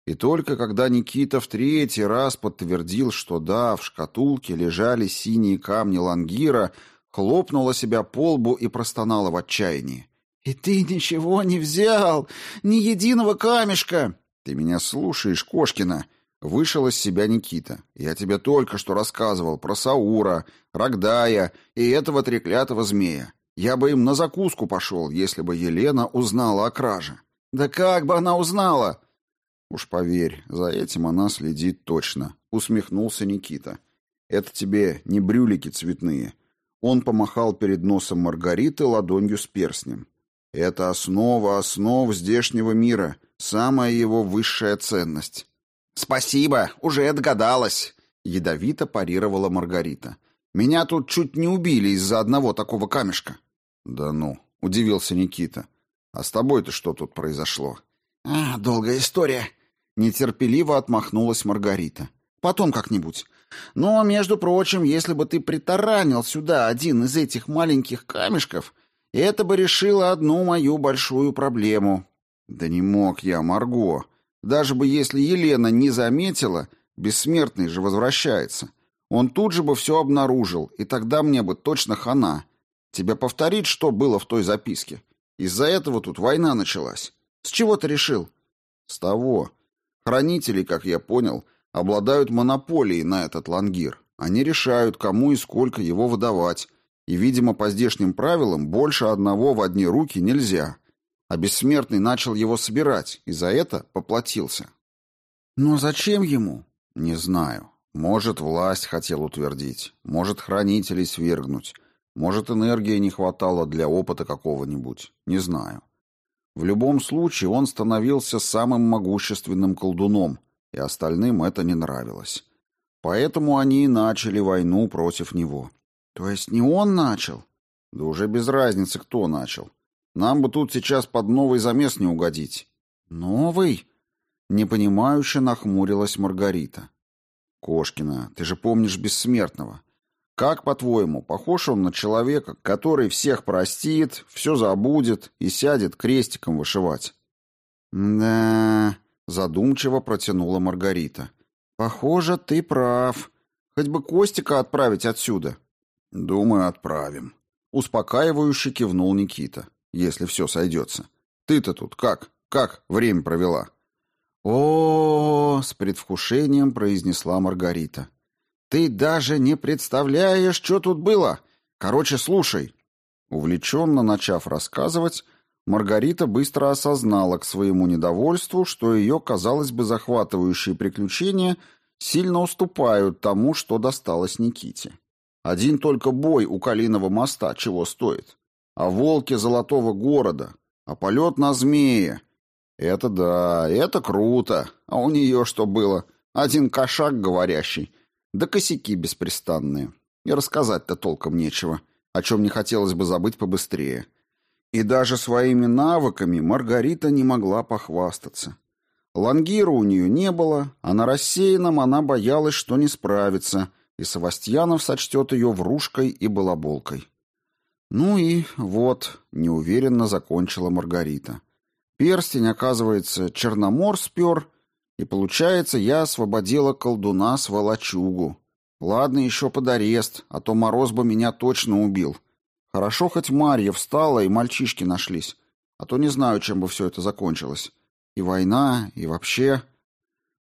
И только когда Никита в третий раз подтвердил, что да, в шкатулке лежали синие камни лангира, хлопнула себя по лбу и простонала в отчаянии. «И ты ничего не взял! Ни единого камешка!» «Ты меня слушаешь, Кошкина!» Вышел из себя Никита. «Я тебе только что рассказывал про Саура, Рогдая и этого треклятого змея. Я бы им на закуску пошел, если бы Елена узнала о краже. Да как бы она узнала? Уж поверь, за этим она следит точно, усмехнулся Никита. Это тебе не брюлики цветные. Он помахал перед носом Маргариты ладонью с перстнем. «Это основа основ здешнего мира, самая его высшая ценность». «Спасибо, уже догадалась», — ядовито парировала Маргарита. «Меня тут чуть не убили из-за одного такого камешка». «Да ну», — удивился Никита. «А с тобой-то что тут произошло?» «А, долгая история», — нетерпеливо отмахнулась Маргарита. «Потом как-нибудь. Но, между прочим, если бы ты притаранил сюда один из этих маленьких камешков, это бы решило одну мою большую проблему. Да не мог я, Марго. Даже бы если Елена не заметила, бессмертный же возвращается. Он тут же бы все обнаружил, и тогда мне бы точно хана. Тебе повторить, что было в той записке? Из-за этого тут война началась. С чего ты решил? С того. Хранители, как я понял, обладают монополией на этот лангир. Они решают, кому и сколько его выдавать, и, видимо, по здешним правилам больше одного в одни руки нельзя. А бессмертный начал его собирать, и за это поплатился. Но зачем ему? Не знаю. Может, власть хотел утвердить, может, хранителей свергнуть, может, энергии не хватало для опыта какого-нибудь, не знаю. В любом случае он становился самым могущественным колдуном, и остальным это не нравилось. Поэтому они и начали войну против него. То есть не он начал? Да уже без разницы, кто начал. Нам бы тут сейчас под новый замес не угодить. Новый? Непонимающе нахмурилась Маргарита. Кошкина, ты же помнишь бессмертного. Как, по-твоему, похож он на человека, который всех простит, все забудет и сядет крестиком вышивать? Да, Задумчиво протянула Маргарита. «Похоже, ты прав. Хоть бы Костика отправить отсюда». «Думаю, отправим». Успокаивающе кивнул Никита, если все сойдется. «Ты-то тут как? Как время провела?» О, с предвкушением произнесла Маргарита. Ты даже не представляешь, что тут было. Короче, слушай. Увлеченно начав рассказывать, Маргарита быстро осознала к своему недовольству, что ее, казалось бы, захватывающие приключения сильно уступают тому, что досталось Никите. Один только бой у Калиного моста чего стоит. А волки Золотого города, а полет на змее. Это да, это круто. А у нее что было? Один кошак говорящий, да косяки беспрестанные. И рассказать-то толком нечего, о чем не хотелось бы забыть побыстрее. И даже своими навыками Маргарита не могла похвастаться. Лангира у нее не было, а на рассеянном она боялась, что не справится, и Савастьянов сочтет ее врушкой и балаболкой. Ну и вот, неуверенно закончила Маргарита. Перстень, оказывается, Черномор спер, и, получается, я освободила колдуна с волочугу. Ладно, еще под арест, а то Мороз бы меня точно убил. Хорошо, хоть Марья встала, и мальчишки нашлись. А то не знаю, чем бы все это закончилось. И война, и вообще...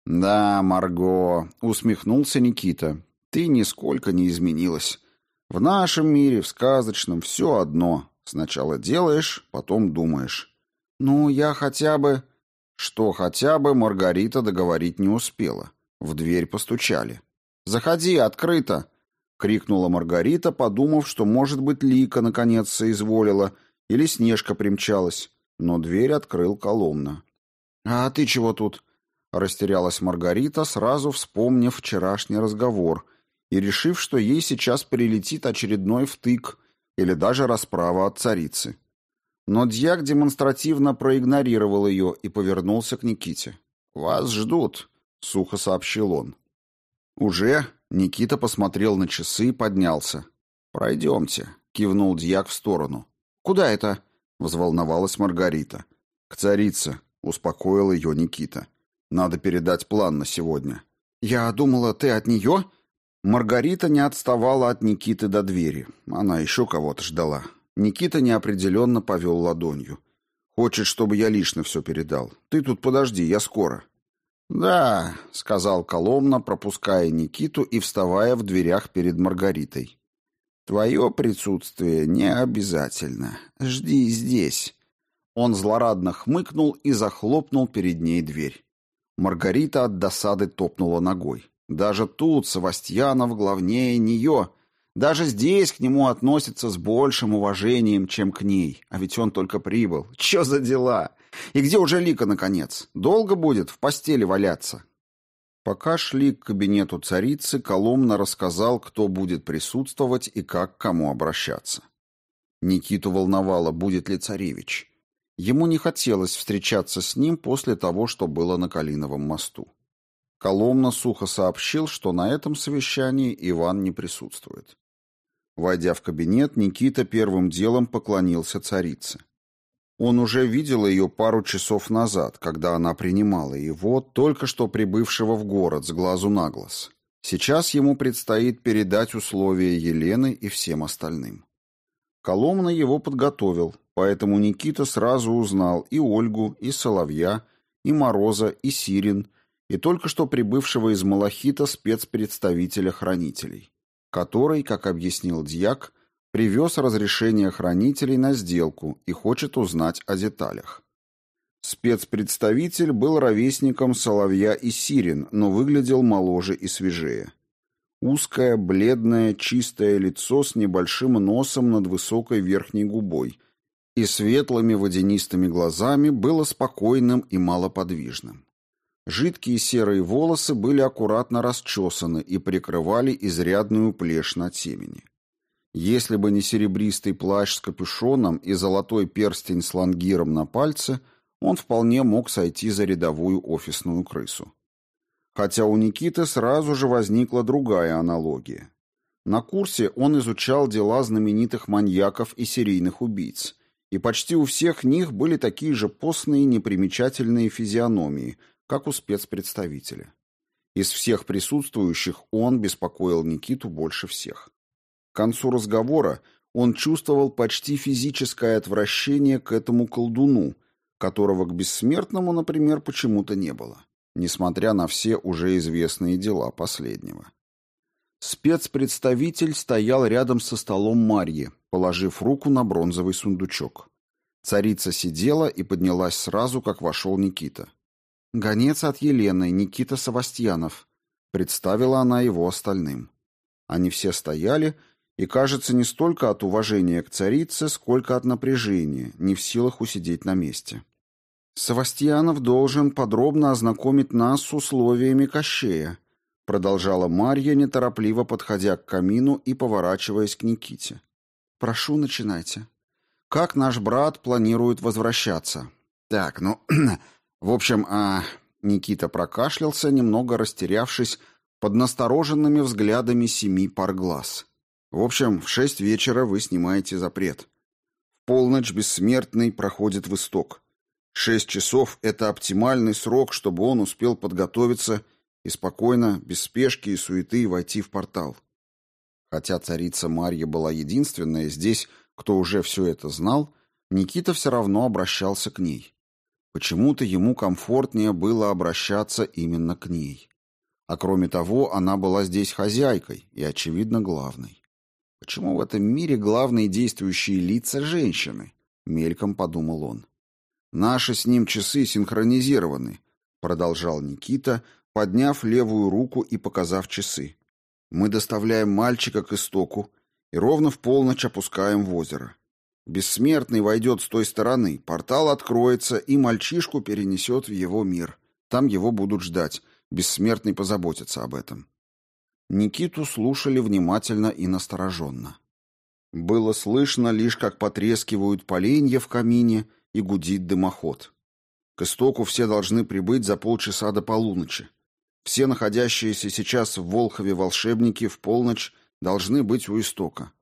Да, Марго, усмехнулся Никита. Ты нисколько не изменилась. В нашем мире, в сказочном, все одно. Сначала делаешь, потом думаешь. Ну, я хотя бы... Что хотя бы Маргарита договорить не успела. В дверь постучали. «Заходи, открыто!» — крикнула Маргарита, подумав, что, может быть, Лика наконец соизволила или Снежка примчалась. Но дверь открыл Коломна. «А ты чего тут?» — растерялась Маргарита, сразу вспомнив вчерашний разговор и решив, что ей сейчас прилетит очередной втык или даже расправа от царицы. Но дьяк демонстративно проигнорировал ее и повернулся к Никите. «Вас ждут», — сухо сообщил он. «Уже?» Никита посмотрел на часы и поднялся. «Пройдемте», — кивнул дьяк в сторону. «Куда это?» — взволновалась Маргарита. «К царице», — успокоил ее Никита. «Надо передать план на сегодня». «Я думала, ты от нее?» Маргарита не отставала от Никиты до двери. Она еще кого-то ждала. Никита неопределенно повел ладонью. «Хочет, чтобы я лично все передал. Ты тут подожди, я скоро». «Да», — сказал Коломна, пропуская Никиту и вставая в дверях перед Маргаритой. «Твое присутствие не обязательно. Жди здесь». Он злорадно хмыкнул и захлопнул перед ней дверь. Маргарита от досады топнула ногой. Даже тут Савастьянов главнее нее. Даже здесь к нему относятся с большим уважением, чем к ней. А ведь он только прибыл. Че за дела? И где уже Лика, наконец? Долго будет в постели валяться?» Пока шли к кабинету царицы, Коломна рассказал, кто будет присутствовать и как к кому обращаться. Никиту волновало, будет ли царевич. Ему не хотелось встречаться с ним после того, что было на Калиновом мосту. Коломна сухо сообщил, что на этом совещании Иван не присутствует. Войдя в кабинет, Никита первым делом поклонился царице. Он уже видел ее пару часов назад, когда она принимала его, только что прибывшего в город с глазу на глаз. Сейчас ему предстоит передать условия Елены и всем остальным. Коломна его подготовил, поэтому Никита сразу узнал и Ольгу, и Соловья, и Мороза, и Сирин, и только что прибывшего из Малахита спецпредставителя хранителей, который, как объяснил Дьяк, привез разрешение хранителей на сделку и хочет узнать о деталях. Спецпредставитель был ровесником Соловья и Сирин, но выглядел моложе и свежее. Узкое, бледное, чистое лицо с небольшим носом над высокой верхней губой и светлыми водянистыми глазами было спокойным и малоподвижным. Жидкие серые волосы были аккуратно расчесаны и прикрывали изрядную плешь на темени. Если бы не серебристый плащ с капюшоном и золотой перстень с лангиром на пальце, он вполне мог сойти за рядовую офисную крысу. Хотя у Никиты сразу же возникла другая аналогия. На курсе он изучал дела знаменитых маньяков и серийных убийц, и почти у всех них были такие же постные непримечательные физиономии, как у спецпредставителя. Из всех присутствующих он беспокоил Никиту больше всех. К концу разговора он чувствовал почти физическое отвращение к этому колдуну, которого к бессмертному, например, почему-то не было, несмотря на все уже известные дела последнего. Спецпредставитель стоял рядом со столом Марьи, положив руку на бронзовый сундучок. Царица сидела и поднялась сразу, как вошел Никита. «Гонец от Елены, Никита Савастьянов», — представила она его остальным. Они все стояли и, кажется, не столько от уважения к царице, сколько от напряжения, не в силах усидеть на месте. «Савастьянов должен подробно ознакомить нас с условиями Кощея», продолжала Марья, неторопливо подходя к камину и поворачиваясь к Никите. «Прошу, начинайте. Как наш брат планирует возвращаться?» «Так, ну, в общем, а...» Никита прокашлялся, немного растерявшись под настороженными взглядами семи пар глаз. В общем, в шесть вечера вы снимаете запрет. В полночь бессмертный проходит в исток. Шесть часов — это оптимальный срок, чтобы он успел подготовиться и спокойно, без спешки и суеты войти в портал. Хотя царица Марья была единственная здесь, кто уже все это знал, Никита все равно обращался к ней. Почему-то ему комфортнее было обращаться именно к ней. А кроме того, она была здесь хозяйкой и, очевидно, главной. Почему в этом мире главные действующие лица женщины? Мельком подумал он. Наши с ним часы синхронизированы, продолжал Никита, подняв левую руку и показав часы. Мы доставляем мальчика к истоку и ровно в полночь опускаем в озеро. Бессмертный войдет с той стороны, портал откроется, и мальчишку перенесет в его мир. Там его будут ждать. Бессмертный позаботится об этом. Никиту слушали внимательно и настороженно. Было слышно лишь, как потрескивают поленья в камине и гудит дымоход. К истоку все должны прибыть за полчаса до полуночи. Все находящиеся сейчас в Волхове волшебники в полночь должны быть у истока.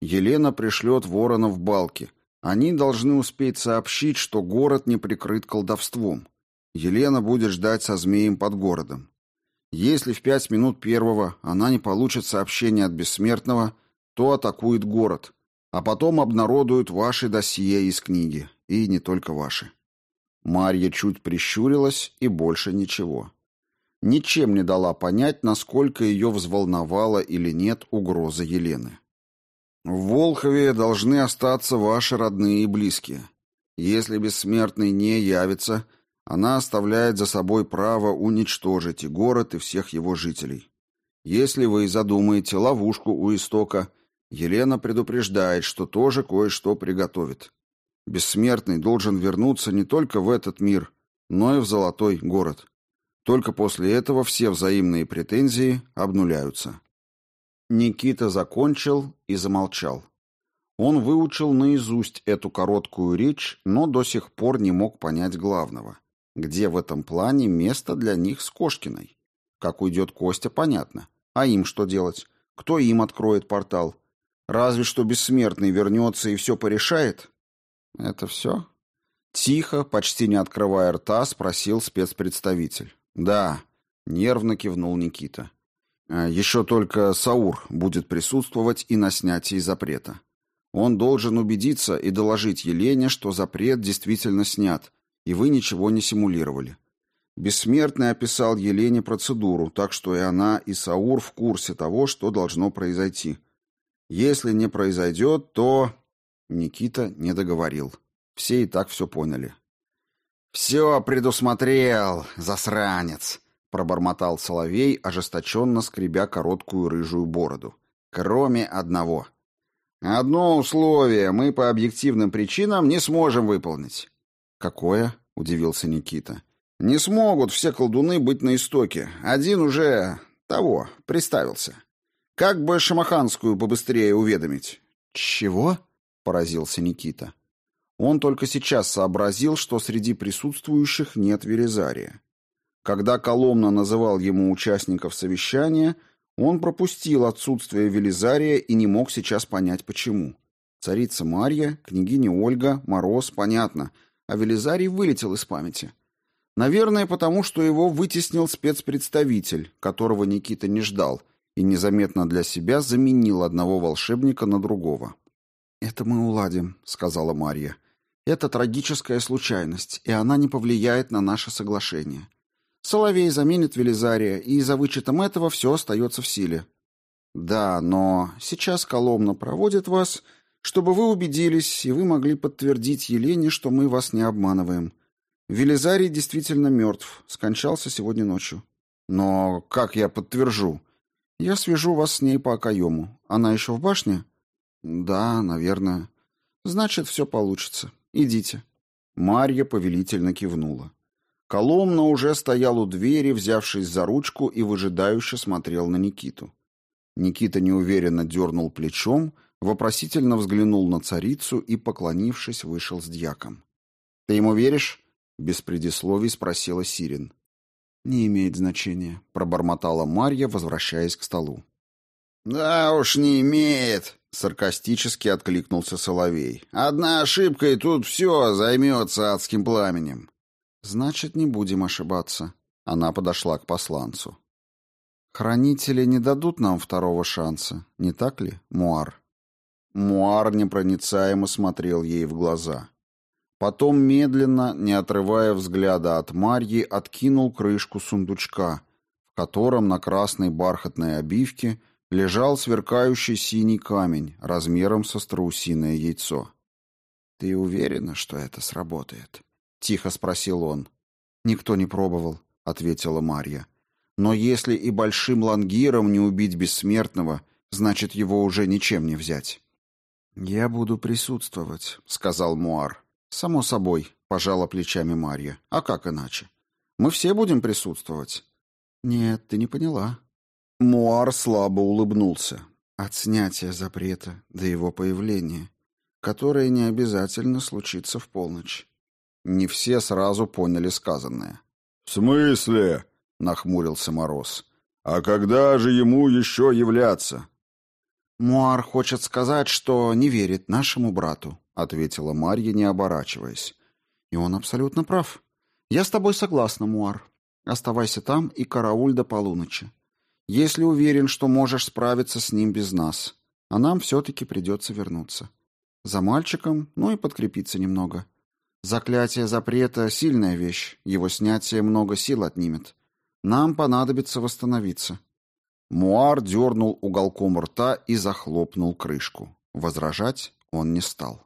Елена пришлет ворона в балки. Они должны успеть сообщить, что город не прикрыт колдовством. Елена будет ждать со змеем под городом. Если в пять минут первого она не получит сообщение от бессмертного, то атакует город, а потом обнародует ваши досье из книги, и не только ваши. Марья чуть прищурилась и больше ничего. Ничем не дала понять, насколько ее взволновала или нет угроза Елены. В Волхове должны остаться ваши родные и близкие. Если бессмертный не явится, она оставляет за собой право уничтожить и город, и всех его жителей. Если вы задумаете ловушку у истока Елена предупреждает, что тоже кое-что приготовит. Бессмертный должен вернуться не только в этот мир, но и в золотой город. Только после этого все взаимные претензии обнуляются. Никита закончил и замолчал. Он выучил наизусть эту короткую речь, но до сих пор не мог понять главного. Где в этом плане место для них с Кошкиной? Как уйдет Костя, понятно. А им что делать? Кто им откроет портал? Разве что бессмертный вернется и все порешает? Это все? Тихо, почти не открывая рта, спросил спецпредставитель. Да, нервно кивнул Никита. А, Еще только Саур будет присутствовать и на снятии запрета. Он должен убедиться и доложить Елене, что запрет действительно снят, и вы ничего не симулировали. Бессмертный описал Елене процедуру, так что и она, и Саур в курсе того, что должно произойти. Если не произойдет, то... Никита не договорил. Все и так все поняли. «Все предусмотрел, засранец!» — пробормотал Соловей, ожесточенно скребя короткую рыжую бороду. «Кроме одного. Одно условие мы по объективным причинам не сможем выполнить». «Какое?» — удивился Никита. «Не смогут все колдуны быть на истоке. Один уже... того, приставился. Как бы Шамаханскую побыстрее уведомить?» «Чего?» — поразился Никита. Он только сейчас сообразил, что среди присутствующих нет Велизария. Когда Коломна называл ему участников совещания, он пропустил отсутствие Велизария и не мог сейчас понять, почему. Царица Марья, княгиня Ольга, Мороз, понятно, а Велизарий вылетел из памяти. Наверное, потому что его вытеснил спецпредставитель, которого Никита не ждал, и незаметно для себя заменил одного волшебника на другого. «Это мы уладим», — сказала Марья. Это трагическая случайность, и она не повлияет на наше соглашение. Соловей заменит Велизария, и за вычетом этого все остается в силе. Да, но сейчас Коломна проводит вас, чтобы вы убедились, и вы могли подтвердить Елене, что мы вас не обманываем. Велизарий действительно мертв, скончался сегодня ночью. Но как я подтвержу? Я свяжу вас с ней по окоему. Она еще в башне? Да, наверное. Значит, все получится. Идите. Марья повелительно кивнула. Коломна уже стоял у двери, взявшись за ручку и выжидающе смотрел на Никиту. Никита неуверенно дернул плечом, вопросительно взглянул на царицу и, поклонившись, вышел с дьяком. «Ты ему веришь?» — без предисловий спросила Сирин. «Не имеет значения», — пробормотала Марья, возвращаясь к столу. «Да уж не имеет», — саркастически откликнулся Соловей. «Одна ошибка, и тут все займется адским пламенем». «Значит, не будем ошибаться». Она подошла к посланцу. «Хранители не дадут нам второго шанса, не так ли, Муар?» Муар непроницаемо смотрел ей в глаза. Потом медленно, не отрывая взгляда от Марьи, откинул крышку сундучка, в котором на красной бархатной обивке лежал сверкающий синий камень размером со страусиное яйцо. «Ты уверена, что это сработает?» — тихо спросил он. «Никто не пробовал», — ответила Марья. «Но если и большим лангиром не убить бессмертного, значит, его уже ничем не взять». «Я буду присутствовать», — сказал Муар. «Само собой», — пожала плечами Марья. «А как иначе? Мы все будем присутствовать». «Нет, ты не поняла. Муар слабо улыбнулся. От снятия запрета до его появления, которое не обязательно случится в полночь. Не все сразу поняли сказанное. «В смысле?» — нахмурился Мороз. «А когда же ему еще являться?» «Муар хочет сказать, что не верит нашему брату», — ответила Марья, не оборачиваясь. «И он абсолютно прав. Я с тобой согласна, Муар. Оставайся там и карауль до полуночи если уверен, что можешь справиться с ним без нас. А нам все-таки придется вернуться. За мальчиком, ну и подкрепиться немного. Заклятие запрета — сильная вещь, его снятие много сил отнимет. Нам понадобится восстановиться». Муар дернул уголком рта и захлопнул крышку. Возражать он не стал.